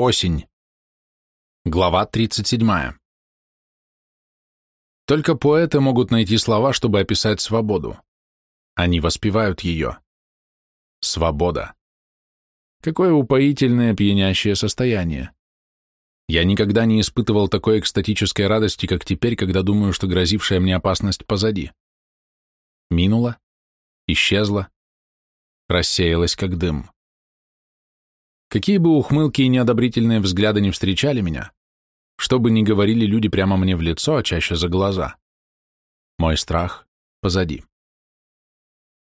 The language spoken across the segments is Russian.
Осень. Глава 37. Только поэты могут найти слова, чтобы описать свободу. Они воспевают ее. Свобода. Какое упоительное, пьянящее состояние. Я никогда не испытывал такой экстатической радости, как теперь, когда думаю, что грозившая мне опасность позади. Минула, исчезла, рассеялась как дым. Какие бы ухмылки и неодобрительные взгляды не встречали меня, что бы ни говорили люди прямо мне в лицо, а чаще за глаза, мой страх позади.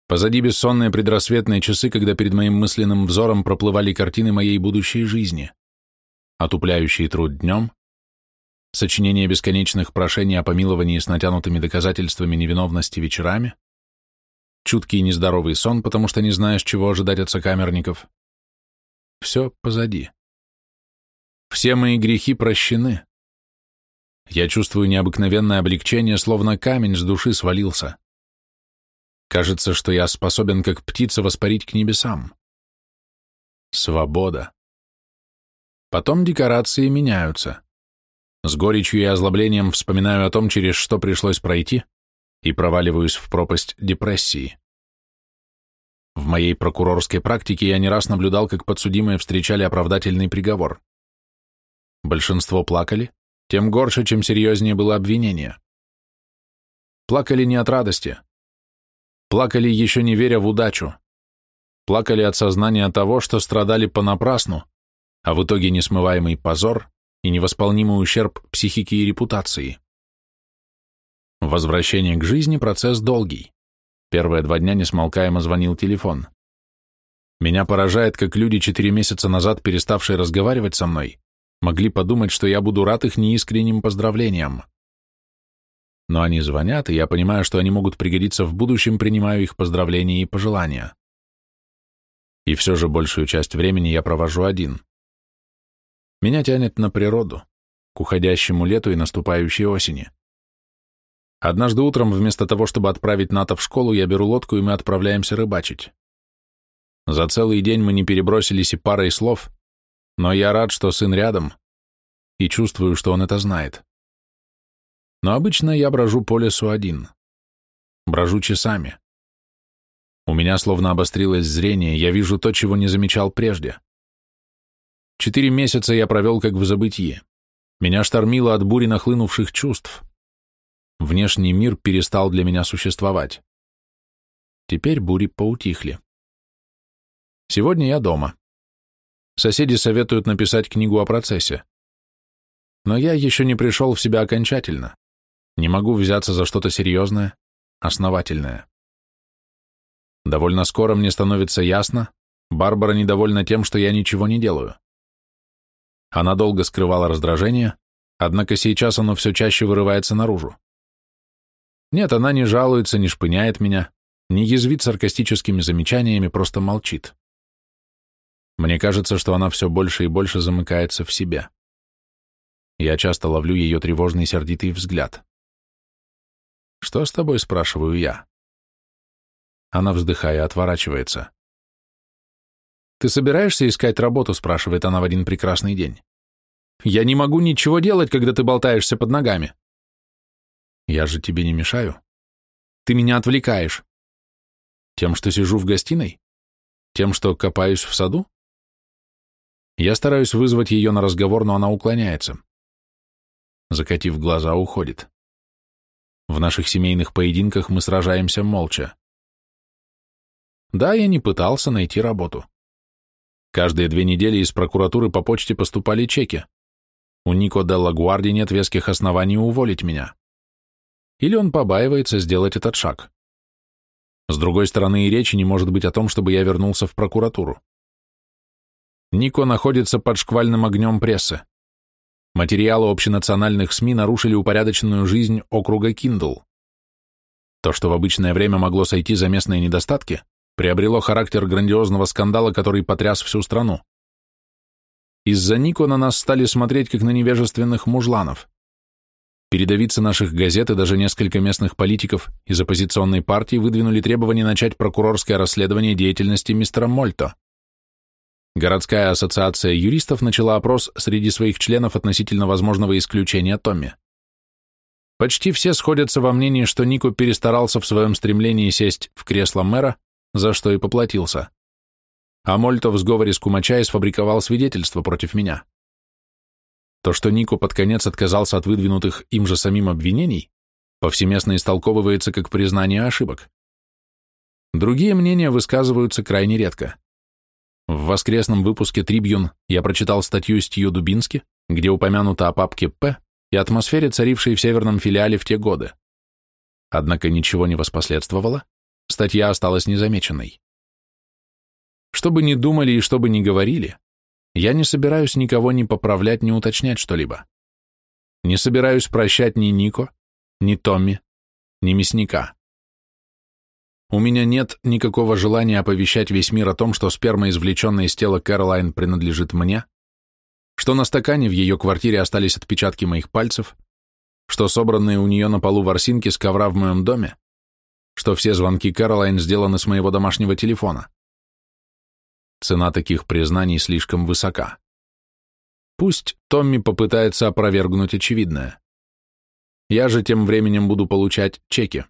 Позади бессонные предрассветные часы, когда перед моим мысленным взором проплывали картины моей будущей жизни. Отупляющий труд днем, сочинение бесконечных прошений о помиловании с натянутыми доказательствами невиновности вечерами, чуткий и нездоровый сон, потому что не знаешь, чего ожидать от сокамерников, все позади. Все мои грехи прощены. Я чувствую необыкновенное облегчение, словно камень с души свалился. Кажется, что я способен, как птица, воспарить к небесам. Свобода. Потом декорации меняются. С горечью и озлоблением вспоминаю о том, через что пришлось пройти, и проваливаюсь в пропасть депрессии. В моей прокурорской практике я не раз наблюдал, как подсудимые встречали оправдательный приговор. Большинство плакали, тем горше, чем серьезнее было обвинение. Плакали не от радости. Плакали, еще не веря в удачу. Плакали от сознания того, что страдали понапрасну, а в итоге несмываемый позор и невосполнимый ущерб психике и репутации. Возвращение к жизни – процесс долгий. Первые два дня несмолкаемо звонил телефон. Меня поражает, как люди, четыре месяца назад переставшие разговаривать со мной, могли подумать, что я буду рад их неискренним поздравлениям. Но они звонят, и я понимаю, что они могут пригодиться в будущем, принимаю их поздравления и пожелания. И все же большую часть времени я провожу один. Меня тянет на природу, к уходящему лету и наступающей осени. Однажды утром вместо того, чтобы отправить Ната в школу, я беру лодку, и мы отправляемся рыбачить. За целый день мы не перебросились и парой слов, но я рад, что сын рядом, и чувствую, что он это знает. Но обычно я брожу по лесу один. Брожу часами. У меня словно обострилось зрение, я вижу то, чего не замечал прежде. Четыре месяца я провел как в забытии. Меня штормило от бури нахлынувших чувств. Внешний мир перестал для меня существовать. Теперь бури поутихли. Сегодня я дома. Соседи советуют написать книгу о процессе. Но я еще не пришел в себя окончательно. Не могу взяться за что-то серьезное, основательное. Довольно скоро мне становится ясно, Барбара недовольна тем, что я ничего не делаю. Она долго скрывала раздражение, однако сейчас оно все чаще вырывается наружу. Нет, она не жалуется, не шпыняет меня, не язвит саркастическими замечаниями, просто молчит. Мне кажется, что она все больше и больше замыкается в себя. Я часто ловлю ее тревожный сердитый взгляд. «Что с тобой?» — спрашиваю я. Она, вздыхая, отворачивается. «Ты собираешься искать работу?» — спрашивает она в один прекрасный день. «Я не могу ничего делать, когда ты болтаешься под ногами». Я же тебе не мешаю. Ты меня отвлекаешь. Тем, что сижу в гостиной? Тем, что копаюсь в саду? Я стараюсь вызвать ее на разговор, но она уклоняется. Закатив глаза, уходит. В наших семейных поединках мы сражаемся молча. Да, я не пытался найти работу. Каждые две недели из прокуратуры по почте поступали чеки. У Нико де Лагуарди нет веских оснований уволить меня или он побаивается сделать этот шаг. С другой стороны, и речи не может быть о том, чтобы я вернулся в прокуратуру. Нико находится под шквальным огнем прессы. Материалы общенациональных СМИ нарушили упорядоченную жизнь округа Киндл. То, что в обычное время могло сойти за местные недостатки, приобрело характер грандиозного скандала, который потряс всю страну. Из-за Нико на нас стали смотреть, как на невежественных мужланов. Передовицы наших газет и даже несколько местных политиков из оппозиционной партии выдвинули требование начать прокурорское расследование деятельности мистера Мольто. городская ассоциация юристов начала опрос среди своих членов относительно возможного исключения Томми. Почти все сходятся во мнении, что Нико перестарался в своем стремлении сесть в кресло мэра, за что и поплатился. А Мольто в сговоре с Кумачай сфабриковал свидетельство против меня. То, что Нико под конец отказался от выдвинутых им же самим обвинений, повсеместно истолковывается как признание ошибок. Другие мнения высказываются крайне редко. В воскресном выпуске «Трибьюн» я прочитал статью Стью Дубински, где упомянуто о папке П и атмосфере, царившей в северном филиале в те годы. Однако ничего не воспоследствовало, статья осталась незамеченной. Что бы ни думали и что бы ни говорили, я не собираюсь никого ни поправлять, ни уточнять что-либо. Не собираюсь прощать ни Нико, ни Томми, ни мясника. У меня нет никакого желания оповещать весь мир о том, что сперма, извлеченная из тела Кэролайн, принадлежит мне, что на стакане в ее квартире остались отпечатки моих пальцев, что собранные у нее на полу ворсинки с ковра в моем доме, что все звонки Кэролайн сделаны с моего домашнего телефона. Цена таких признаний слишком высока. Пусть Томми попытается опровергнуть очевидное. Я же тем временем буду получать чеки.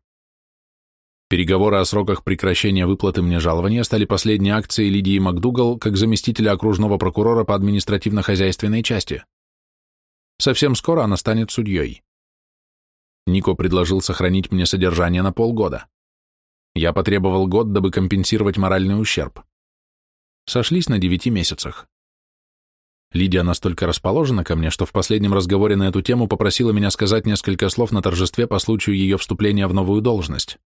Переговоры о сроках прекращения выплаты мне жалования стали последней акцией Лидии МакДугал как заместителя окружного прокурора по административно-хозяйственной части. Совсем скоро она станет судьей. Нико предложил сохранить мне содержание на полгода. Я потребовал год, дабы компенсировать моральный ущерб сошлись на девяти месяцах. Лидия настолько расположена ко мне, что в последнем разговоре на эту тему попросила меня сказать несколько слов на торжестве по случаю ее вступления в новую должность.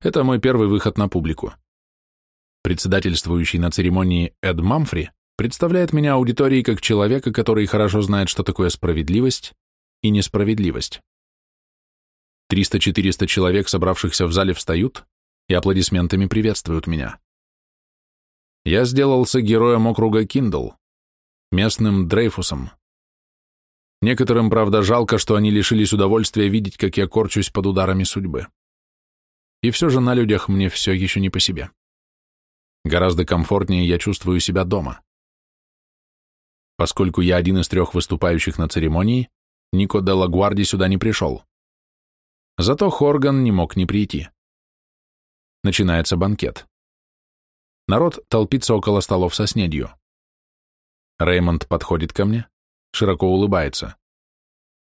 Это мой первый выход на публику. Председательствующий на церемонии Эд Мамфри представляет меня аудитории как человека, который хорошо знает, что такое справедливость и несправедливость. 300-400 человек, собравшихся в зале, встают и аплодисментами приветствуют меня я сделался героем округа Киндл, местным Дрейфусом. Некоторым, правда, жалко, что они лишились удовольствия видеть, как я корчусь под ударами судьбы. И все же на людях мне все еще не по себе. Гораздо комфортнее я чувствую себя дома. Поскольку я один из трех выступающих на церемонии, Нико де Лагуарди сюда не пришел. Зато Хорган не мог не прийти. Начинается банкет. Народ толпится около столов со снедью. Реймонд подходит ко мне, широко улыбается.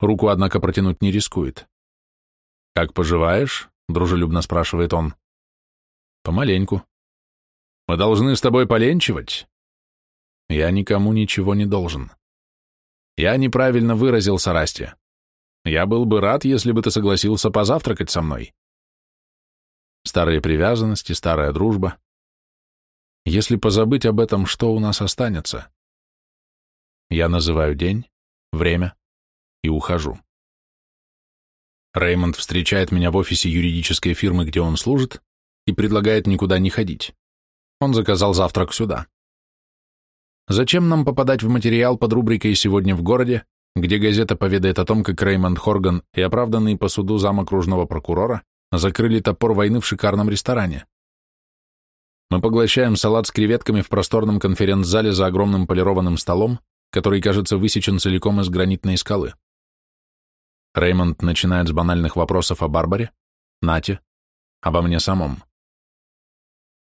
Руку, однако, протянуть не рискует. «Как поживаешь?» — дружелюбно спрашивает он. «Помаленьку». «Мы должны с тобой поленчивать?» «Я никому ничего не должен». «Я неправильно выразился, Расти. Я был бы рад, если бы ты согласился позавтракать со мной». Старые привязанности, старая дружба. Если позабыть об этом, что у нас останется? Я называю день, время и ухожу. Реймонд встречает меня в офисе юридической фирмы, где он служит, и предлагает никуда не ходить. Он заказал завтрак сюда. Зачем нам попадать в материал под рубрикой «Сегодня в городе», где газета поведает о том, как Реймонд Хорган и оправданный по суду зам окружного прокурора закрыли топор войны в шикарном ресторане? Мы поглощаем салат с креветками в просторном конференц-зале за огромным полированным столом, который, кажется, высечен целиком из гранитной скалы. Реймонд начинает с банальных вопросов о Барбаре, Нате, обо мне самом.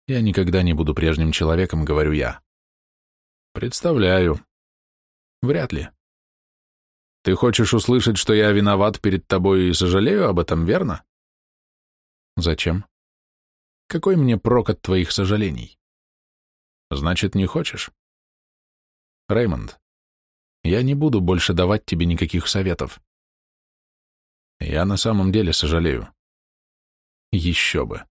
Я никогда не буду прежним человеком, говорю я. Представляю. Вряд ли. Ты хочешь услышать, что я виноват перед тобой и сожалею об этом, верно? Зачем? Какой мне прок от твоих сожалений? Значит, не хочешь? Реймонд, я не буду больше давать тебе никаких советов. Я на самом деле сожалею. Еще бы.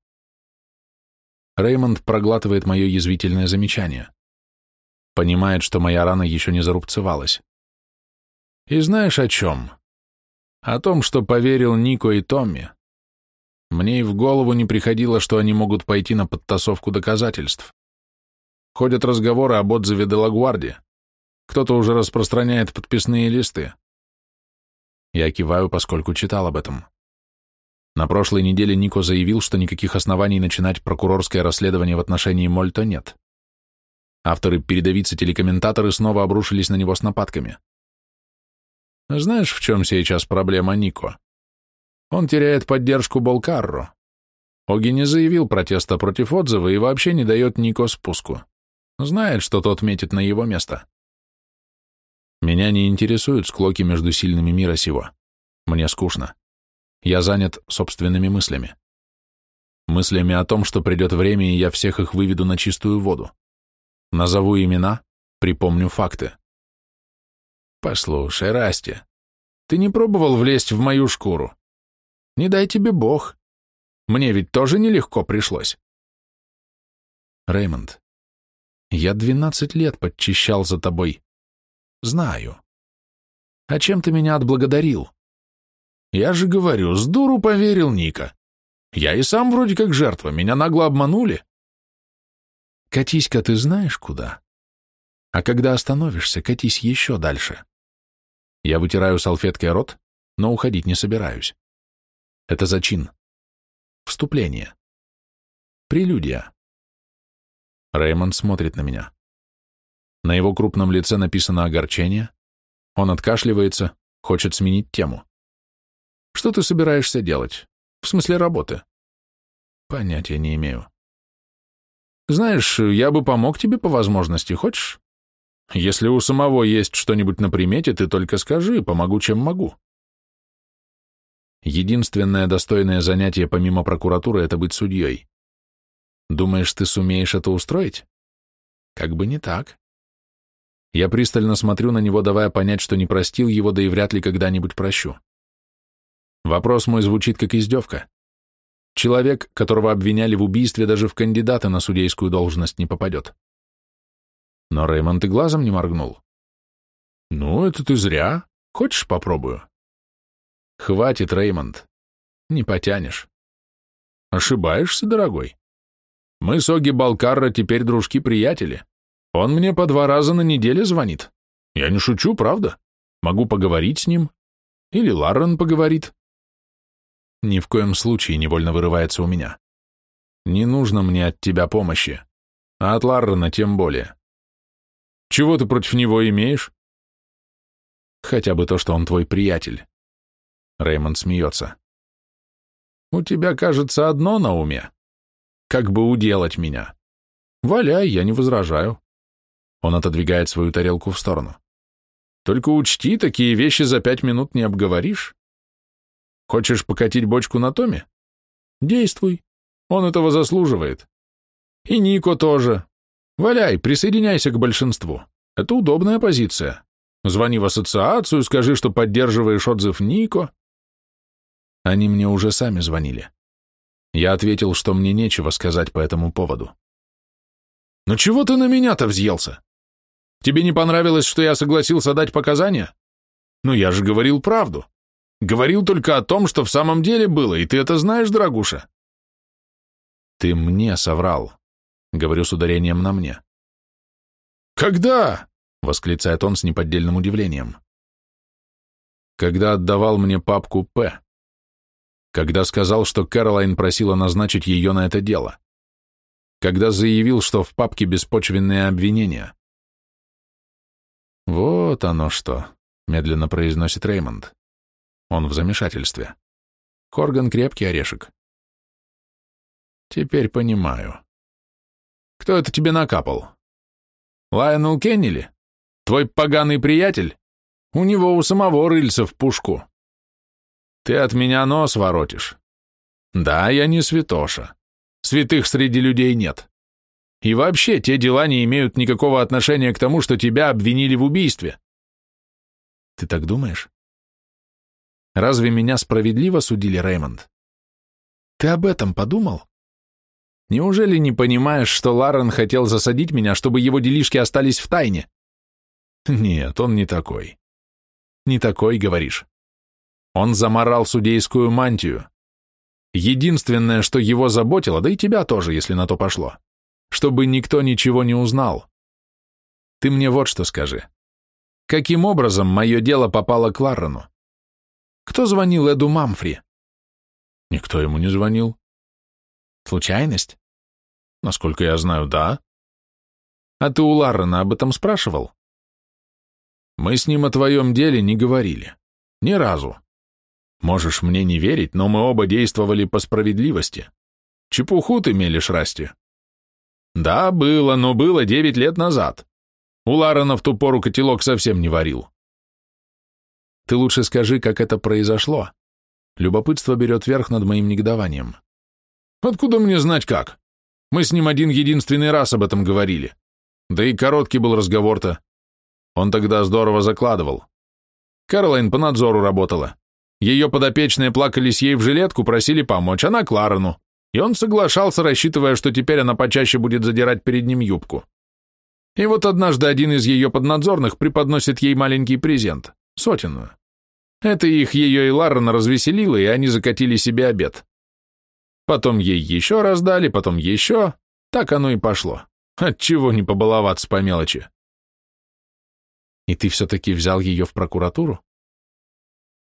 Реймонд проглатывает мое язвительное замечание. Понимает, что моя рана еще не зарубцевалась. И знаешь о чем? О том, что поверил Нико и Томми. Мне и в голову не приходило, что они могут пойти на подтасовку доказательств. Ходят разговоры об отзыве Делагуарди. Кто-то уже распространяет подписные листы. Я киваю, поскольку читал об этом. На прошлой неделе Нико заявил, что никаких оснований начинать прокурорское расследование в отношении Мольто нет. Авторы-передовицы-телекомментаторы снова обрушились на него с нападками. Знаешь, в чем сейчас проблема Нико? Он теряет поддержку Болкарро. Оги не заявил протеста против отзыва и вообще не дает Нико спуску. Знает, что тот метит на его место. Меня не интересуют склоки между сильными мира сего. Мне скучно. Я занят собственными мыслями. Мыслями о том, что придет время, и я всех их выведу на чистую воду. Назову имена, припомню факты. Послушай, Расти, ты не пробовал влезть в мою шкуру? Не дай тебе Бог. Мне ведь тоже нелегко пришлось. Реймонд, я двенадцать лет подчищал за тобой. Знаю. А чем ты меня отблагодарил? Я же говорю, с дуру поверил Ника. Я и сам вроде как жертва, меня нагло обманули. Катись-ка ты знаешь куда? А когда остановишься, катись еще дальше. Я вытираю салфеткой рот, но уходить не собираюсь. Это зачин. Вступление. Прелюдия. Рэймонд смотрит на меня. На его крупном лице написано огорчение. Он откашливается, хочет сменить тему. Что ты собираешься делать? В смысле работы? Понятия не имею. Знаешь, я бы помог тебе по возможности, хочешь? Если у самого есть что-нибудь на примете, ты только скажи, помогу, чем могу. Единственное достойное занятие помимо прокуратуры — это быть судьей. Думаешь, ты сумеешь это устроить? Как бы не так. Я пристально смотрю на него, давая понять, что не простил его, да и вряд ли когда-нибудь прощу. Вопрос мой звучит как издевка. Человек, которого обвиняли в убийстве, даже в кандидата на судейскую должность не попадет. Но Реймонд и глазом не моргнул. «Ну, это ты зря. Хочешь, попробую?» «Хватит, Реймонд. Не потянешь». «Ошибаешься, дорогой. Мы с Оги Балкарра теперь дружки-приятели. Он мне по два раза на неделю звонит. Я не шучу, правда? Могу поговорить с ним. Или Ларрен поговорит. Ни в коем случае невольно вырывается у меня. Не нужно мне от тебя помощи. А от Ларрена тем более. Чего ты против него имеешь? Хотя бы то, что он твой приятель. Реймонд смеется. У тебя, кажется, одно на уме. Как бы уделать меня? Валяй, я не возражаю. Он отодвигает свою тарелку в сторону. Только учти, такие вещи за пять минут не обговоришь. Хочешь покатить бочку на Томе? Действуй. Он этого заслуживает. И Нико тоже. Валяй, присоединяйся к большинству. Это удобная позиция. Звони в ассоциацию, скажи, что поддерживаешь отзыв Нико. Они мне уже сами звонили. Я ответил, что мне нечего сказать по этому поводу. «Ну чего ты на меня-то взъелся? Тебе не понравилось, что я согласился дать показания? Ну я же говорил правду. Говорил только о том, что в самом деле было, и ты это знаешь, дорогуша. Ты мне соврал, говорю с ударением на мне. Когда? восклицает он с неподдельным удивлением. Когда отдавал мне папку П. Когда сказал, что Кэролайн просила назначить ее на это дело. Когда заявил, что в папке беспочвенные обвинения. «Вот оно что», — медленно произносит Реймонд. Он в замешательстве. Хорган крепкий орешек. Теперь понимаю. Кто это тебе накапал? Лайонел Кеннели? Твой поганый приятель? У него у самого рыльца в пушку. Ты от меня нос воротишь. Да, я не святоша. Святых среди людей нет. И вообще, те дела не имеют никакого отношения к тому, что тебя обвинили в убийстве. Ты так думаешь? Разве меня справедливо судили, Реймонд? Ты об этом подумал? Неужели не понимаешь, что Ларен хотел засадить меня, чтобы его делишки остались в тайне? Нет, он не такой. Не такой, говоришь. Он заморал судейскую мантию. Единственное, что его заботило, да и тебя тоже, если на то пошло, чтобы никто ничего не узнал. Ты мне вот что скажи. Каким образом мое дело попало к Ларрену? Кто звонил Эду Мамфри? Никто ему не звонил. Случайность? Насколько я знаю, да. А ты у Ларрена об этом спрашивал? Мы с ним о твоем деле не говорили. Ни разу. Можешь мне не верить, но мы оба действовали по справедливости. Чепуху ты мелешь, Расти. Да, было, но было девять лет назад. У Ларена в ту пору котелок совсем не варил. Ты лучше скажи, как это произошло. Любопытство берет верх над моим негодованием. Откуда мне знать как? Мы с ним один единственный раз об этом говорили. Да и короткий был разговор-то. Он тогда здорово закладывал. Кэролайн по надзору работала. Ее подопечные плакались ей в жилетку, просили помочь, она Кларену. И он соглашался, рассчитывая, что теперь она почаще будет задирать перед ним юбку. И вот однажды один из ее поднадзорных преподносит ей маленький презент, сотенную. Это их ее и Ларрена развеселило, и они закатили себе обед. Потом ей еще раз дали, потом еще. Так оно и пошло. Отчего не побаловаться по мелочи? И ты все-таки взял ее в прокуратуру?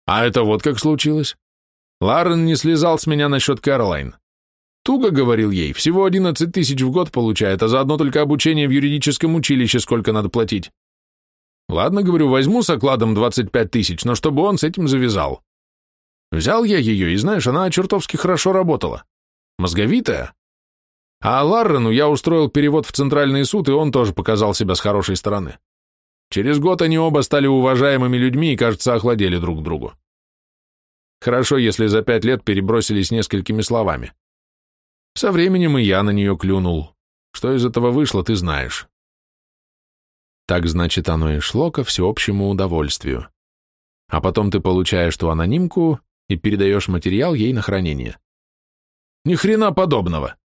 А это вот как случилось. Ларрен не слезал с меня насчет Кэролайн. Туго, говорил ей, всего 11 тысяч в год получает, а за одно только обучение в юридическом училище сколько надо платить. Ладно, говорю, возьму с окладом 25 тысяч, но чтобы он с этим завязал. Взял я ее, и знаешь, она чертовски хорошо работала. Мозговитая. А Ларрену я устроил перевод в Центральный суд, и он тоже показал себя с хорошей стороны. Через год они оба стали уважаемыми людьми и, кажется, охладели друг другу. Хорошо, если за пять лет перебросились несколькими словами. Со временем и я на нее клюнул. Что из этого вышло, ты знаешь. Так, значит, оно и шло ко всеобщему удовольствию. А потом ты получаешь ту анонимку и передаешь материал ей на хранение. Ни хрена подобного.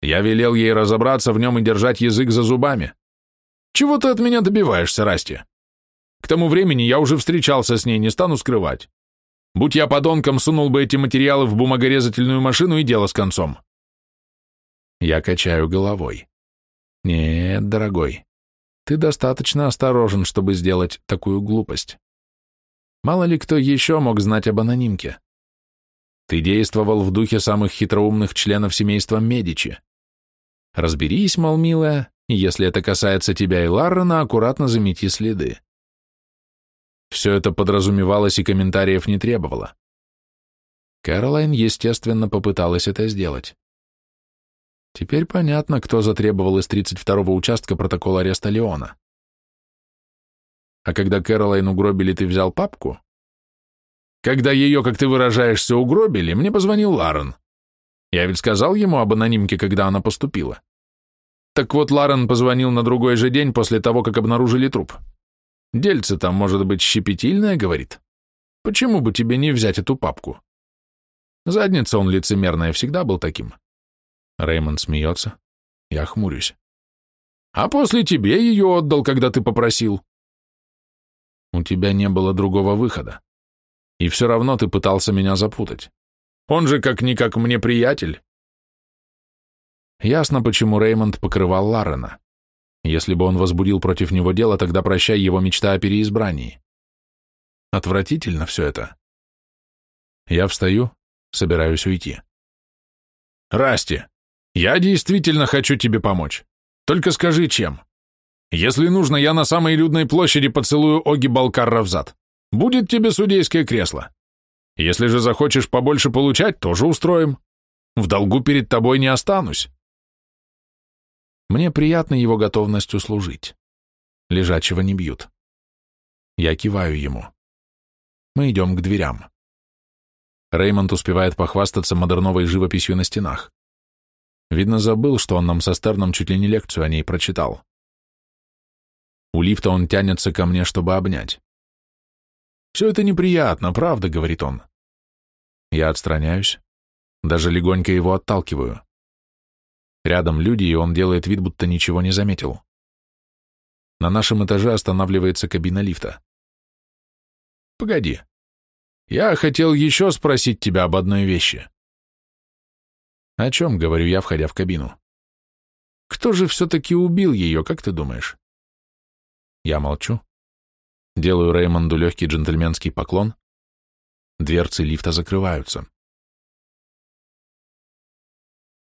Я велел ей разобраться в нем и держать язык за зубами. Чего ты от меня добиваешься, Расти? К тому времени я уже встречался с ней, не стану скрывать. Будь я подонком, сунул бы эти материалы в бумагорезательную машину и дело с концом. Я качаю головой. Нет, дорогой, ты достаточно осторожен, чтобы сделать такую глупость. Мало ли кто еще мог знать об анонимке. Ты действовал в духе самых хитроумных членов семейства Медичи. Разберись, мол, милая, если это касается тебя и Ларрена, аккуратно замети следы. Все это подразумевалось и комментариев не требовало. Кэролайн, естественно, попыталась это сделать. Теперь понятно, кто затребовал из 32-го участка протокол ареста Леона. А когда Кэролайн угробили, ты взял папку? Когда ее, как ты выражаешься, угробили, мне позвонил Ларен. Я ведь сказал ему об анонимке, когда она поступила. Так вот, Ларен позвонил на другой же день после того, как обнаружили труп. Дельце там, может быть, щепетильное, говорит. Почему бы тебе не взять эту папку? Задница он лицемерная, всегда был таким. Реймонд смеется. Я хмурюсь. А после тебе ее отдал, когда ты попросил. У тебя не было другого выхода. И все равно ты пытался меня запутать. Он же как-никак мне приятель. Ясно, почему Реймонд покрывал Ларена. Если бы он возбудил против него дело, тогда прощай его мечта о переизбрании. Отвратительно все это. Я встаю, собираюсь уйти. «Расти, я действительно хочу тебе помочь. Только скажи, чем. Если нужно, я на самой людной площади поцелую Оги Балкарра в. Будет тебе судейское кресло. Если же захочешь побольше получать, тоже устроим. В долгу перед тобой не останусь. Мне приятна его готовность услужить. Лежачего не бьют. Я киваю ему. Мы идем к дверям. Реймонд успевает похвастаться модерновой живописью на стенах. Видно, забыл, что он нам со Стерном чуть ли не лекцию о ней прочитал. У лифта он тянется ко мне, чтобы обнять. «Все это неприятно, правда», — говорит он. Я отстраняюсь, даже легонько его отталкиваю. Рядом люди, и он делает вид, будто ничего не заметил. На нашем этаже останавливается кабина лифта. «Погоди. Я хотел еще спросить тебя об одной вещи». «О чем?» — говорю я, входя в кабину. «Кто же все-таки убил ее, как ты думаешь?» Я молчу. Делаю Реймонду легкий джентльменский поклон. Дверцы лифта закрываются.